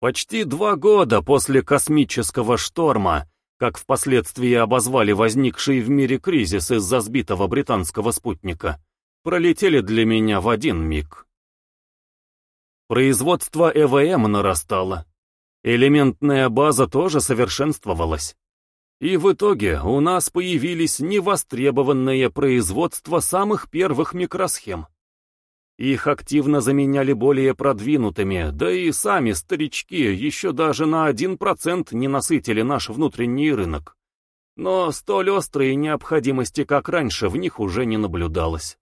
Почти два года после космического шторма, как впоследствии обозвали возникший в мире кризис из-за сбитого британского спутника, пролетели для меня в один миг. Производство ЭВМ нарастало. Элементная база тоже совершенствовалась. И в итоге у нас появились невостребованные производства самых первых микросхем. Их активно заменяли более продвинутыми, да и сами старички еще даже на 1% не насытили наш внутренний рынок. Но столь острой необходимости, как раньше, в них уже не наблюдалось.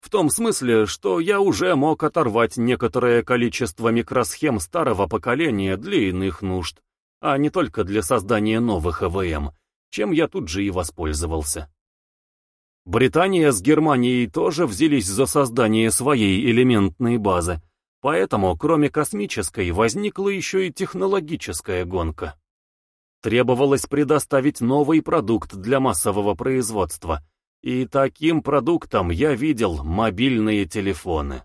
В том смысле, что я уже мог оторвать некоторое количество микросхем старого поколения для иных нужд, а не только для создания новых ЭВМ, чем я тут же и воспользовался. Британия с Германией тоже взялись за создание своей элементной базы, поэтому кроме космической возникла еще и технологическая гонка. Требовалось предоставить новый продукт для массового производства, и таким продуктом я видел мобильные телефоны.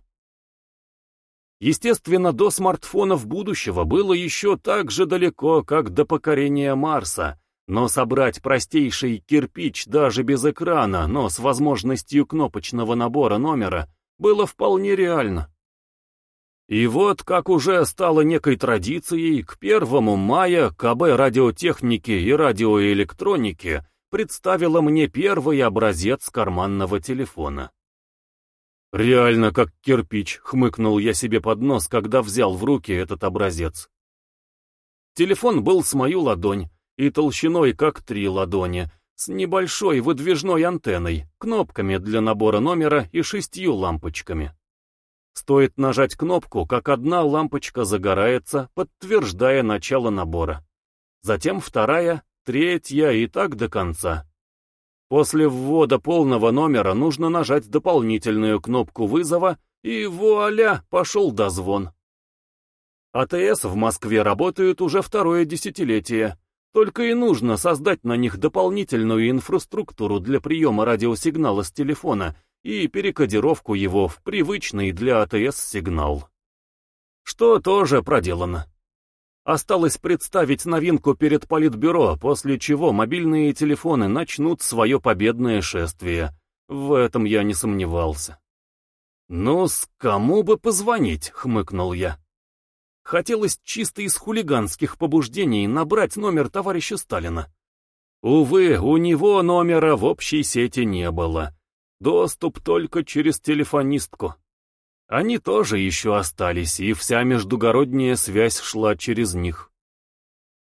Естественно, до смартфонов будущего было еще так же далеко, как до покорения Марса, но собрать простейший кирпич даже без экрана, но с возможностью кнопочного набора номера, было вполне реально. И вот, как уже стало некой традицией, к 1 мая КБ радиотехники и радиоэлектроники представила мне первый образец карманного телефона. «Реально как кирпич», — хмыкнул я себе под нос, когда взял в руки этот образец. Телефон был с мою ладонь, и толщиной как три ладони, с небольшой выдвижной антенной, кнопками для набора номера и шестью лампочками. Стоит нажать кнопку, как одна лампочка загорается, подтверждая начало набора. Затем вторая, третья и так до конца. После ввода полного номера нужно нажать дополнительную кнопку вызова, и вуаля, пошел дозвон. АТС в Москве работают уже второе десятилетие, только и нужно создать на них дополнительную инфраструктуру для приема радиосигнала с телефона и перекодировку его в привычный для АТС сигнал. Что тоже проделано. Осталось представить новинку перед Политбюро, после чего мобильные телефоны начнут свое победное шествие. В этом я не сомневался. «Ну, с кому бы позвонить?» — хмыкнул я. Хотелось чисто из хулиганских побуждений набрать номер товарища Сталина. Увы, у него номера в общей сети не было. Доступ только через телефонистку. Они тоже еще остались, и вся междугородняя связь шла через них.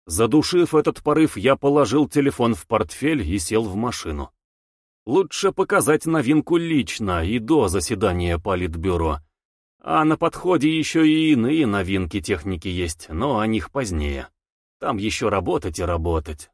Задушив этот порыв, я положил телефон в портфель и сел в машину. Лучше показать новинку лично и до заседания Политбюро, а на подходе еще и иные новинки техники есть, но о них позднее. Там еще работать и работать.